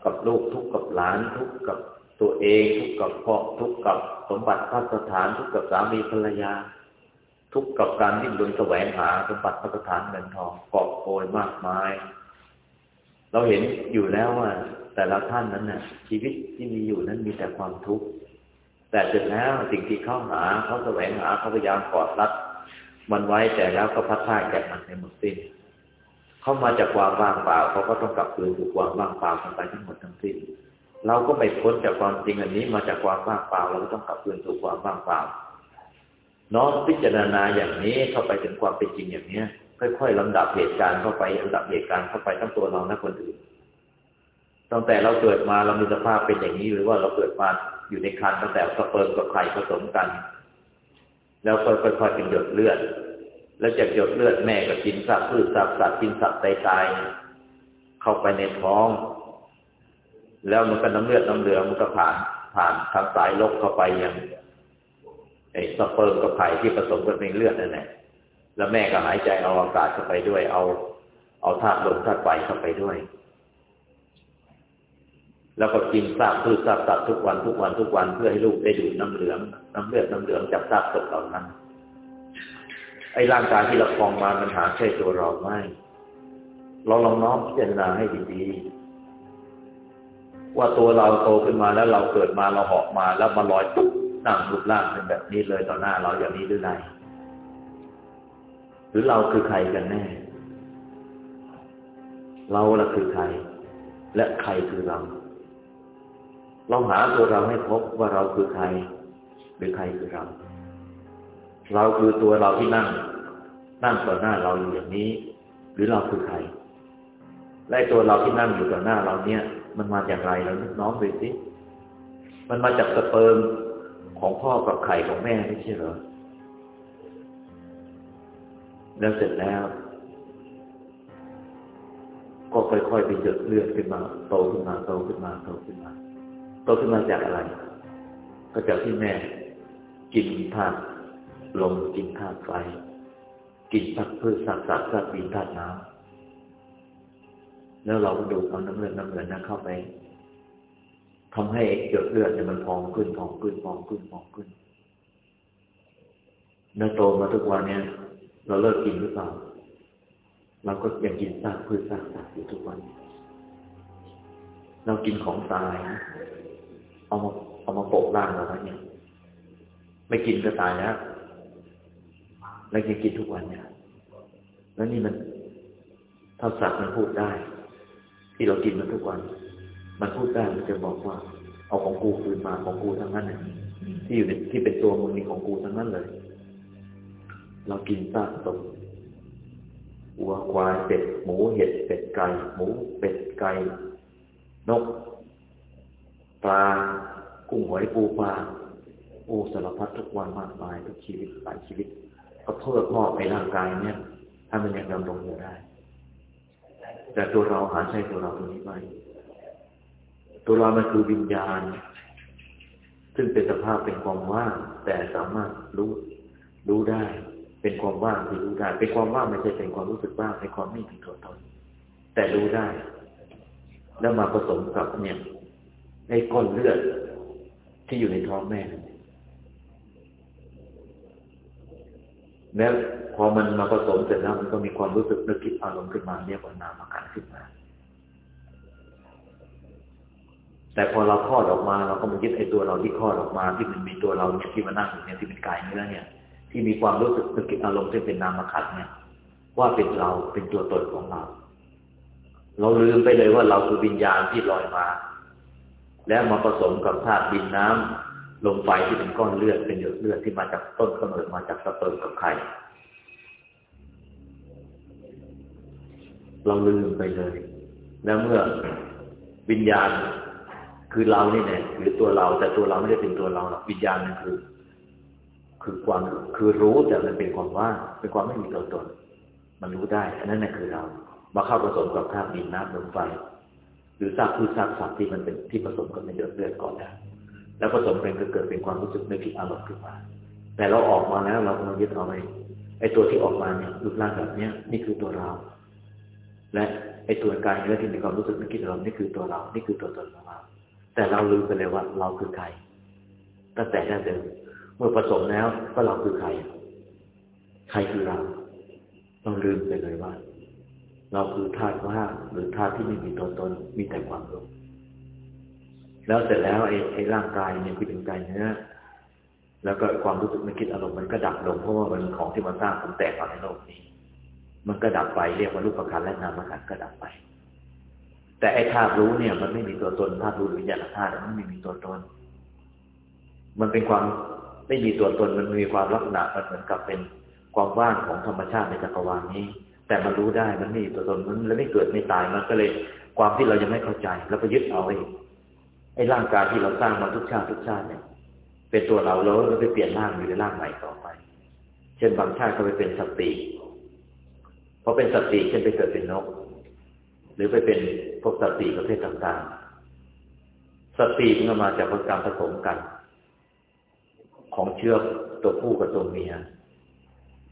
กับลูกทุกข์กับหลานทุกข์กับตัวเอง ทุกข์กับพ่อทุกข์กับสมบัติพัสถานทุกข์กับสามีภรรยา ทุกข์กับการที่ดุนแสวงหาสมบัติพระสถานเงินทองกอบโกยมากมาย เราเห็นอยู่แล้วว่า แต่ละท่านนั้นน่ะ ชีวิตที่มีอยู่นั้นมีแต่ความทุกข์แต่เสร็จแล้วสิ่งที่เข้าหาเขาแสวงหาเขาพยายามกอดรัดมันไว้แต่แล้วก็พัดพ่ายแกมันในหมดสิ้น เข้ามาจากความว่างเปล่าเขาก็ต้องกลับคืนสู่ความว่างเปล่าไปทั้งหมดทั้งสิ้น เราก็ไม่พ้นจากความจริงอันนี้มาจากความว่างเปล่าเราก็ต้องกลับคืนสู่ความว่างเปล่า น้อมพิจารณาอย่างนี้เข้าไปถึงความเป็นจริงอย่างเนี้ย ค่อยๆลำดับเหตุการณ์เข้าไปลำดับเหตุการณ์เข้าไปทั้งตัวเราและคนอื่นตั้งแต่เราเกิดมาเรามีสภาพเป็นอย่างนี้ หรือว่าเราเกิดมาอยู่ในคันตั้งแต่สเปิร์มกับไข่ผสมกัน แล้วค่อยๆเป็นหยดเลือด แล้วจากหยดเลือดแม่ก็กินสัตว์พืชสัตว์สัตว์กินสัตว์ตายตายเข้าไปในท้อง แล้วมันก็น้ำเลือดน้ำเหลืองมันก็ผ่านผ่านทางสายลกเข้าไปยัง ไอ้สเปิร์มกับไข่ที่ผสมกันเป็นเลือดนั่นแหละแล้วแม่ก็หายใจเอาอากาศเข้าไปด้วย เอา เอาธาตุลมธาตุไฟเข้าไปด้วย แล้วก็กินซากพืชซากสัตว์ทุกวันทุกวันทุกวันเพื่อให้ลูกได้ดูดน้ำเหลือง น้ำเลือดน้ำเหลืองจากซากศพเหล่านั้น ไอ้ร่างกายที่เราคลองมามันหาใช่ตัวเราไม่ เราลองน้อมพิจารณาให้ดีๆว่าตัวเราโตขึ้นมาแล้วเราเกิดมาเราเหาะมาแล้วมาลอยปุ๊บ นั่งรูปร่างเป็นแบบนี้เลยต่อหน้าเราอย่างนี้หรือไงหรือเราคือใครกันแน่ เราละคือใคร และใครคือเราลองหาตัวเราให้พบว่าเราคือใคร หรือใครคือเรา เราคือตัวเราที่นั่ง นั่งต่อหน้าเราอยู่อย่างนี้ หรือเราคือใคร และตัวเราที่นั่งอยู่ต่อหน้าเราเนี่ย มันมาจากไรเราน้อมไปสิมันมาจากสเปิร์ม ของพ่อกับไข่ของแม่ไม่ใช่เหรอ แล้วเสร็จแล้ว ก็ค่อยๆไปเยอะเลือดขึ้นมา โตขึ้นมาโตขึ้นมาโตขึ้นมา โตขึ้นมาจากอะไร ก็จากที่แม่ กินธาตุลมกินธาตุไฟ กินสัตว์พืชสัตว์สัตว์สัตว์ดินธาตุน้ำแล้วเราก็ดูเอาน้ำเลือดน้ำเลือดนั้นเข้าไป ทำให้เกิดเลือดเนี่ยมันพองขึ้นพองขึ้นพองขึ้นพองขึ้นเนื้อโตมาทุกวันเนี่ย เราเลิกกินหรือเปล่าเราก็ยังกินซากพืชซากสัตว์อยู่ทุกวัน เรากินของตายนะเอามาเอามาโปะร่างเราไว้เนี่ย ไม่กินก็ตายแล้วแล้วยังกินทุกวันเนี่ย แล้วนี่มันถ้าสัตว์มันพูดได้ ที่เรากินมันทุกวัน มันพูดได้มันจะบอกว่า เอาของกูคืนมาของกูทั้งนั้นที่อยู่ในที่เป็นตัวมึงนี่ของกูทั้งนั้นเลย เรากินซากศพวัวควายเป็ดหมูเห็ดเป็ดไก่หมูเป็ดไก่นกปลากุ้งหอยปูปลาโอ้สารพัดทุกวันมากมายทุกชีวิตหลายชีวิต ก็เพื่อพ่อในร่างกายเนี่ยถ้ามันยังดำรงอยู่ได้ แต่ตัวเราหาใช่ตัวเราตรงนี้ไหม ตัวเรามันคือวิญญาณ ซึ่งเป็นสภาพเป็นความว่างแต่สามารถรู้รู้ได้ เป็นความว่างที่รู้ได้ เป็นความว่างไม่ใช่เป็นความรู้สึกว่างเป็นความไม่มีตัวตนแต่รู้ได้ แล้วมาผสมกับเนี่ยในก้อนเลือดที่อยู่ในท้องแม่แล้วพอมันมาผสมเสร็จแล้วมันก็มีความรู้สึกนึกคิดอารมณ์ขึ้นมาเรียกว่านามาการขึ้นมา แต่พอเราคลอดออกมาเราก็มายึดไอ้ตัวเราที่คลอดออกมา ที่มันมีตัวเราเนี่ยที่มานั่งอยู่เนี่ยที่เป็นกายเนื้อเนี่ย ที่มีความรู้สึกนึกคิดอารมณ์ที่เป็นนามขันเนี่ย ว่าเป็นเราเป็นตัวตนของเรา เราลืมไปเลยว่าเราคือวิญญาณที่ลอยมา แล้วมาผสมกับธาตุดินน้ำลมไฟที่เป็นก้อนเลือดเป็นหยดเลือดที่มาจากต้นกำเนิดมาจากสเปิร์มกับไข่เราลืมไปเลย แล้วเมื่อวิญญาณ คือเรานี่เนี่ยหรือตัวเรา แต่ตัวเราไม่ได้เป็นตัวเราหรอกวิญญาณนั่นคือ คือความคือรู้แต่มันเป็นความว่างเป็นความไม่มีตัวตน มันรู้ได้อันนั้นน่ะคือเรา มาเข้าผสมกับธาตุดินน้ำลมไฟหรือซากพืชซากสัตว์ที่มันเป็นที่ผสมกันในเลือดเลือดก่อนนะแล้วผสมเป็นก็เกิดเป็นความรู้สึกในผิดอารมณ์ขึ้นมาแต่เราออกมาแล้วเรากำลังยึดเอาไปไอ้ตัวที่ออกมาเนี่ยรูปร่างแบบเนี้ยนี่คือตัวเรา และไอ้ตัวกายเนื้อที่มีความรู้สึกนึกคิดอารมณ์นี่คือตัวเรา นี่คือตัวตนเรา แต่เราลืมไปเลยว่า เราคือใครตั้งแต่แรกเดิมเมื่อผสมแล้วก็เราคือใคร ใครคือเรา เราลืมไปเลยว่า เราคือธาตุว่าหรือธาตุที่ไม่มีตัวตนมีแต่ความรู้แล้วเสร็จแล้วไอ้ไอ้ร่างกายเนี่ยคือเป็นกายเนื้อแล้วก็ความรู้สึกนึกคิดอารมณ์มันก็ดับลงเพราะว่ามันของที่มาสร้างความแตกต่างในโลกนี้ มันก็ดับไปเรียกว่ารูปขันและนามขันก็ดับไป แต่ไอ้ธาตุรู้เนี่ย มันไม่มีตัวตนธาตุรู้หรือญาณธาตุมันไม่มีตัวตน มันเป็นความไม่มีตัวตนมันมีความลักษณะมันเหมือนกับเป็นความว่างของธรรมชาติในจักรวาลนี้ แต่มันรู้ได้มันไม่มีตัวตนมันแล้วไม่เกิดไม่ตายมันก็เลย ความที่เรายังไม่เข้าใจแล้วก็ยึดเอาไอ้ไอ้ร่างกายที่เราสร้างมาทุกชาติทุกชาติเนี่ย เป็นตัวเราแล้วเราไปเปลี่ยนร่างอยู่ในร่างใหม่ต่อไป เช่นบางชาติก็ไปเป็นสตว์ปีพอเป็นสตว์ปีเช่นไปเกิดเป็นนก หรือไปเป็นพวกสตว์ปีประเภทต่างๆ สตว์ปีมันมาจากการผสมกัน ของเชื้อตัวผู้กับตัวเมีย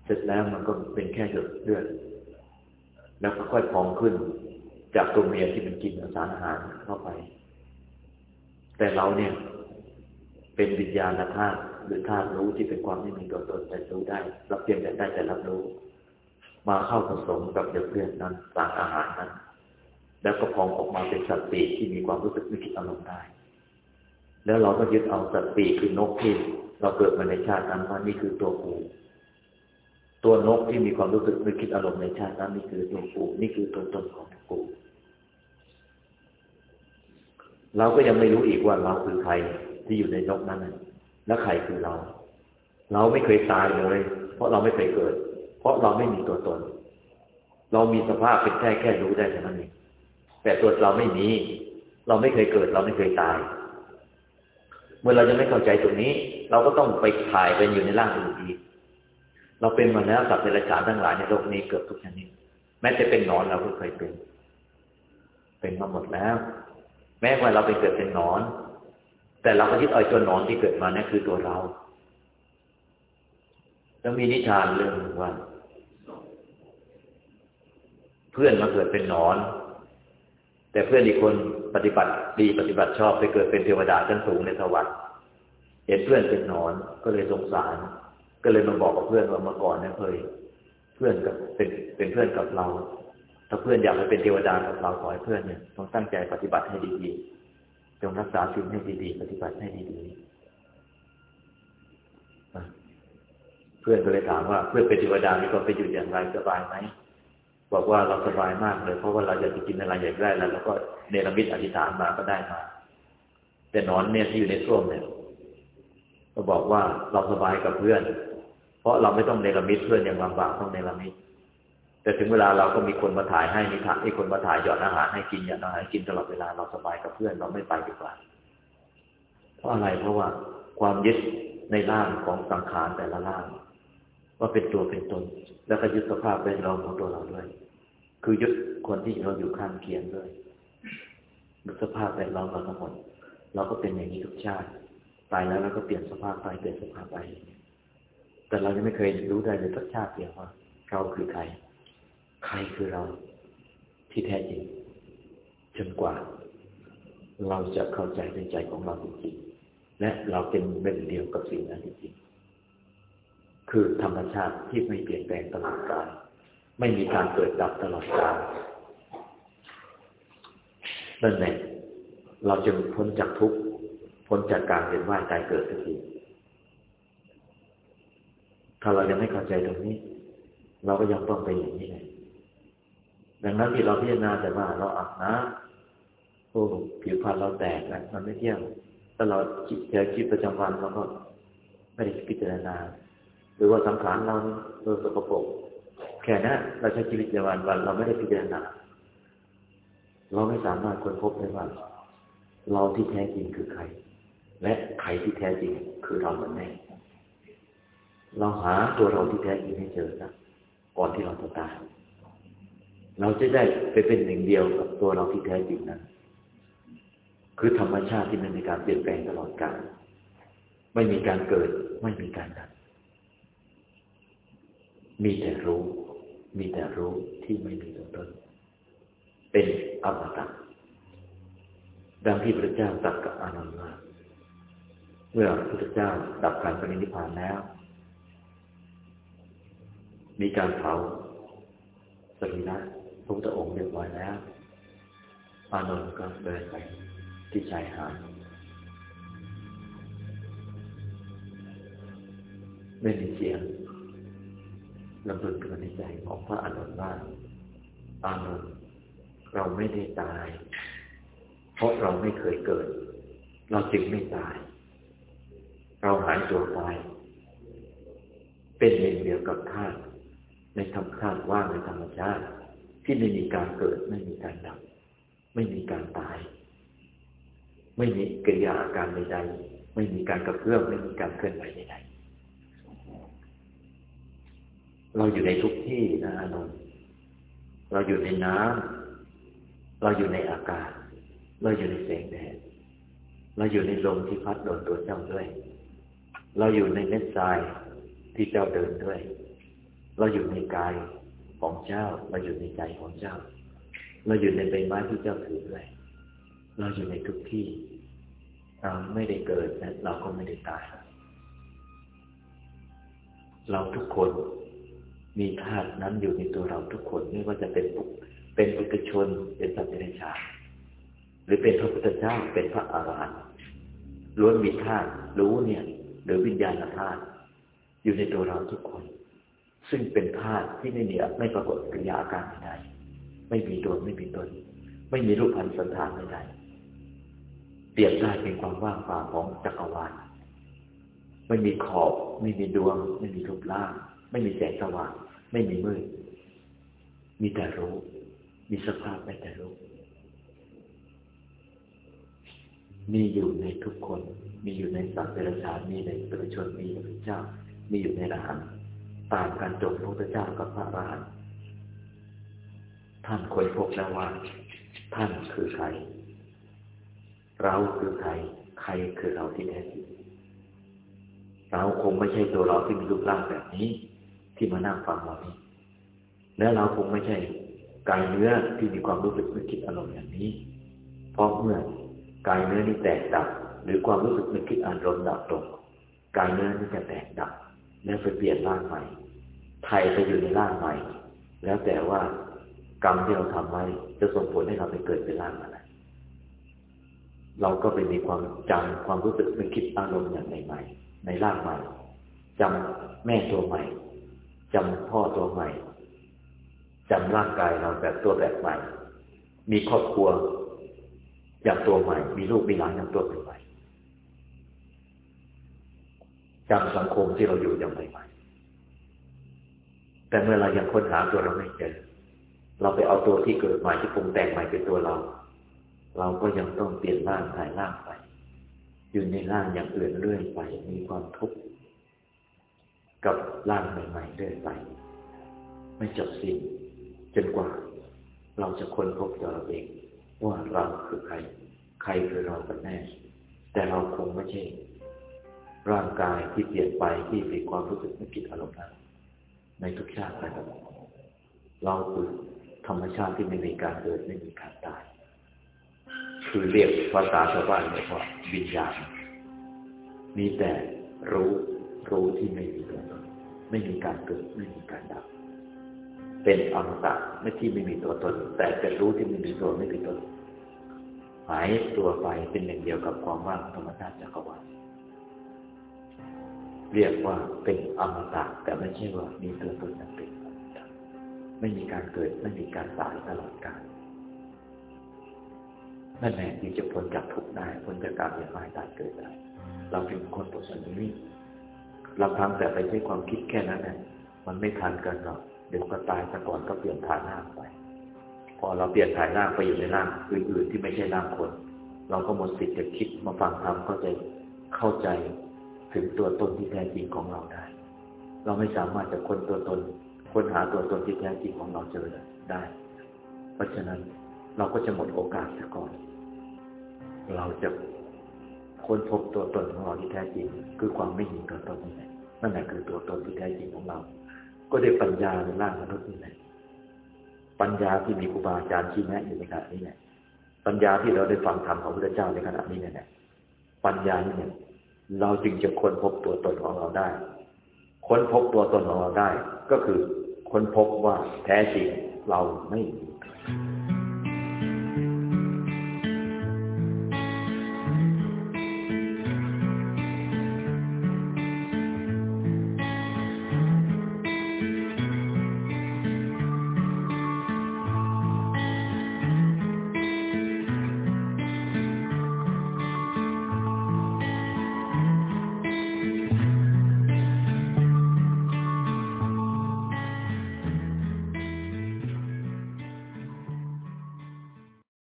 เสร็จแล้วมันก็เป็นแค่หยดเลือดแล้วก็ค่อยพองขึ้น จากตัวเมียที่มันกินสารอาหารเข้าไป แต่เราเนี่ย เป็นวิญญาณธาตุหรือธาตุรู้ที่เป็นความไม่มีตัวตนแต่รู้ได้รับเพียงแต่ได้แต่รับรู้ มาเข้าผสมกับเดือดเลือดนั้นสารอาหารนั้น แล้วก็พองออกมาเป็นสัตว์ปีที่มีความรู้สึกนึกคิดอารมณ์ได้ แล้วเราก็ยึดเอาสัตว์ปีคือนกที่เราเกิดมาในชาตินั้นว่านี่คือตัวกูตัวนกที่มีความรู้สึกนึกคิดอารมณ์ในชาตินั้นนี่คือตัวกูนี่คือตัวตนของกูเราก็ยังไม่รู้อีกว่าเราคือใครที่อยู่ในนกนั้น แล้วใครคือเรา เราไม่เคยตายเลย เพราะเราไม่เคยเกิด เพราะเราไม่มีตัวตน เรามีสภาพเป็นแค่แค่รู้ได้เท่านั้นเอง แต่ตัวเราไม่มี เราไม่เคยเกิด เราไม่เคยตาย เมื่อเราจะไม่เข้าใจตรงนี้ เราก็ต้องไปถ่ายเป็นอยู่ในร่างอื่นอีกเราเป็นมาแล้วสัตว์เดรัจฉานทั้งหลายในโลกนี้เกือบทุกชนิดแม้จะเป็นนอนเราก็เคยเป็น เป็นมาหมดแล้ว แม้ว่าเราไปเกิดเป็นนอน แต่เราก็ยึดเอาตัวนอนที่เกิดมานี่คือตัวเราแล้วมีนิทานเรื่องว่า เพื่อนมาเกิดเป็นนอน แต่เพื่อนอีกคนปฏิบัติดีปฏิบัติชอบไปเกิดเป็นเทวดาชั้นสูงในสวรรค์เห็นเพื่อนเป็นนอนก็เลยสงสาร ก็เลยมาบอกกับเพื่อนว่าเมื่อก่อนเนี่ยเคยเพื่อนกับเป็นเป็นเพื่อนกับเรา ถ้าเพื่อนอยากไปเป็นเทวดากับเราขอให้เพื่อนเนี่ยต้องตั้งใจปฏิบัติให้ดีๆจงรักษาสิ่งให้ดีๆ ปฏิบัติให้ดีๆเพื่อนก็เลยถามว่าเพื่อนเป็นเทวดานี่ก็ไปอยู่อย่างไรสบายไหม บอกว่าเราสบายมากเลย เพราะว่าเราอยากจะกินอะไรอยากได้แล้วเราก็เนรมิตอธิษฐานมาก็ได้มา แต่นอนเนี่ยที่อยู่ในส้วมเนี่ยก็บอกว่าเราสบายกับเพื่อน เพราะเราไม่ต้องเนรมิตเพื่อนอย่างลำบากต้องเนรมิตแต่ถึงเวลาเราก็มีคนมาถ่ายให้มีถ่ายมีคนมาถ่ายหยอดอาหารให้กินหยอดอาหารกินตลอดเวลาเราสบายกับเพื่อนเราไม่ไปดีกว่าเพราะอะไรเพราะว่า ความยึดในร่างของสังขารแต่ละร่าง ว่าเป็นตัวเป็นตน แล้วก็ยึดสภาพเป็นเราของตัวเราด้วย คือยึดคนที่เราอยู่ข้างเคียงด้วยยึดสภาพเป็นเราเราทั้งหมด เราก็เป็นอย่างนี้ทุกชาติ ตายแล้วเราก็เปลี่ยนสภาพไปเปลี่ยนสภาพไป แต่เรายังไม่เคยรู้ได้เลยสักชาติเดียวว่า เราคือใคร ใครคือเราที่แท้จริง จนกว่า เราจะเข้าใจในใจของเราจริงๆและเราเป็นเป็นเดียวกับสิ่งนั้นจริง คือธรรมชาติที่ไม่เปลี่ยนแปลงตลอดกาลไม่มีการเกิดดับตลอดกาลนั่นแหละเราจึงพ้นจากทุกข์พ้นจากการเป็นว่ายตายเกิดสักทีถ้าเรายังไม่เข้าใจตรงนี้ เราก็ยังต้องไปอย่างนี้เลยดังนั้นที่เราพิจารณาแต่ว่าเราอาบน้ำโอ้ผิวพรรณเราแตกนะมันไม่เที่ยงถ้าเราคิดเจอคิดประจำวันเราก็ไม่ได้พิจารณา รือว่าสังขารเราโดยสกปรกแค่นั้นเราใช้ชีวิตประจำวันวัน เราไม่ได้พิจารณาเราไม่สามารถค้นพบได้ว่า เราที่แท้จริงคือใคร และใครที่แท้จริงคือเราเหมือนแน่เราหาตัวเราที่แท้จริงให้เจอนะก่อนที่เราจะตายเราจะได้ไปเป็นหนึ่งเดียวกับตัวเราที่แท้จริงนั้นคือธรรมชาติที่มันมีการเปลี่ยนแปลงตลอดกาลไม่มีการเกิด ไม่มีการดับ มีแต่รู้ มีแต่รู้ที่ไม่มีตัวตน เป็นอมตะดังที่พระเจ้าตรัสกับอานนท์ว่าเมื่อพระพุทธเจ้าดับการปรินิพพานแล้ว มีการเผาสรีระพระพุทธองค์เรียบร้อยแล้ว อานนท์ก็เดินไปที่ชายหาดไม่มีเสียง ลำพึงขึ้นในใจของพระอานนท์ว่าอานนท์เราไม่ได้ตาย เพราะเราไม่เคยเกิด เราจึงไม่ตาย เราหายตัวตายเป็นหนึ่งเดียวกับธาตุในธรรมชาติว่างในธรรมชาติที่ไม่มีการเกิดไม่มีการดับ ไม่มีการตาย ไม่มีกิริยาอาการใดๆไม่มีการกระเพื่อมไม่มีการเคลื่อนไหวใดๆ เราอยู่ในทุกที่นะอานนท์เราอยู่ในน้ำเราอยู่ในอากาศ เราอยู่ในแสงแดด เราอยู่ในลมที่พัดโดนตัวเจ้าด้วย เราอยู่ในเม็ดทรายที่เจ้าเดินด้วย เราอยู่ในกายของเจ้า เราอยู่ในใจของเจ้า เราอยู่ในใบไม้ที่เจ้าถือด้วย เราอยู่ในทุกที่ เราไม่ได้เกิดและเราก็ไม่ได้ตาย เราทุกคน มีธาตุนั้นอยู่ในตัวเราทุกคนไม่ว่าจะเป็นเป็นปุถุชนเป็นสัตว์ในชาหรือเป็นพระพุทธเจ้าเป็นพระอรหันต์ล้วนมีธาตุรู้เนี่ยหรือวิญญาณธาตุอยู่ในตัวเราทุกคน ซึ่งเป็นธาตุที่ไม่มีไม่ปรากฏกิริยาอาการใดไม่มีตัวไม่มีตนไม่มีรูปพันธ์สันฐานใดเปรียบได้เป็นความว่างเปล่าของจักรวาลไม่มีขอบ ไม่มีดวง ไม่มีรูปร่าง ไม่มีแสงสว่าง ไม่มีมืด มีแต่รู้ มีสภาพไม่แต่รู้ มีอยู่ในทุกคน มีอยู่ในสัตว์เดรัจฉานมีในปุถุชนมีในพระเจ้า มีอยู่ในอรหันต์ตามการจบพระพุทธเจ้ากับพระอรหันต์ท่านค้นพบแล้วว่า ท่านคือใคร เราคือใคร ใครคือเราที่แท้จริงเราคงไม่ใช่ตัวเราที่มีรูปร่างแบบนี้ ที่มานั่งฟังเรานี้ และเราคงไม่ใช่กายเนื้อที่มีความรู้สึกนึกคิดอารมณ์อย่างนี้ เพราะเมื่อกายเนื้อนี่แตกดับ หรือความรู้สึกนึกคิดอารมณ์ดับตรงกายเนื้อนี่จะแตกดับ แล้วไปเปลี่ยนร่างใหม่ไทยไปอยู่ในร่างใหม่ แล้วแต่ว่ากรรมที่เราทำไว้จะส่งผลให้เราไปเกิดเป็นร่างอะไรเราก็ไปมีความจำความรู้สึกนึกคิดอารมณ์อย่างใหม่ ในร่างใหม่จำแม่ตัวใหม่ จำพ่อตัวใหม่จำร่างกายเราแบบตัวแบบใหม่ มีครอบครัวอย่างตัวใหม่ มีลูกมีหลานอย่างตัวใหม่จำสังคมที่เราอยู่อย่างใหม่แต่เมื่อเรายังค้นหาตัวเราไม่เจอ เราไปเอาตัวที่เกิดใหม่ที่ปรุงแต่งใหม่เป็นตัวเรา เราก็ยังต้องเปลี่ยนร่างถ่ายร่างไป อยู่ในร่างอย่างอื่นเรื่อยไป มีความทุกข์ กับร่างใหม่ๆเรื่อยไป ไม่จบสิ้นจนกว่า เราจะค้นพบตัวเราเองว่าเราคือใคร ใครคือเรากันแน่ แต่เราคงไม่ใช่ ร่างกายที่เปลี่ยนไปที่มีความรู้สึกนึกคิดอารมณ์นั้นในทุกชาตินะครับ เราคือธรรมชาติที่ไม่มีการเกิดไม่มีการตาย คือเรียกภาษาชาวบ้านเรียกว่าวิญญาณมีแต่รู้รู้ที่ไม่มีตัว ไม่มีการเกิดไม่มีการดับ เป็นอมตะไม่ที่ไม่มีตัวตน แต่เป็นรู้ที่ไม่มีตัวไม่มีตนหายตัวไปเป็นหนึ่งเดียวกับความว่างธรรมชาติจักรวาลเรียกว่าเป็นอมตะแต่ไม่ใช่ว่ามีตัวตนนั้นเป็นอมตะไม่มีการเกิดไม่มีการตายตลอดกาลนั่นแหละที่จะพ้นจากทุกข์ได้พ้นจากการเวียนว่ายตายเกิดได้ เราเป็นคนตัวสันนี้ ลำพังแต่ไปใช้ความคิดแค่นั้นเองมันไม่ทันกันหรอกเดี๋ยวก็ตายซะก่อนก็เปลี่ยนฐานหน้าไป พอเราเปลี่ยนฐานหน้าไปอยู่ในร่างอื่นๆที่ไม่ใช่ร่างคน เราก็หมดสิทธิ์จะคิดมาฟังธรรมก็จะเข้าใจถึงตัวตนที่แท้จริงของเราได้ เราไม่สามารถจะค้นตัวตนค้นหาตัวตนที่แท้จริงของเราเจอได้ เพราะฉะนั้นเราก็จะหมดโอกาสซะก่อน เราจะ ค้นพบตัวตนของเราที่แท้จริง คือความไม่มีตัวตนนี่แหละนั่นแหละคือตัวตนที่แท้จริงของเรา ก็ได้ปัญญาในร่างมนุษย์นี่แหละปัญญาที่มีครูบาอาจารย์ชี้แนะอยู่ในขณะนี้เนี่ยปัญญาที่เราได้ฟังธรรมของพระพุทธเจ้าในขณะนี้เนี่ยปัญญานี่เนี่ยเราจึงจะค้นพบตัวตนของเราได้ ค้นพบตัวตนของเราได้ ก็คือค้นพบว่าแท้จริงเราไม่มี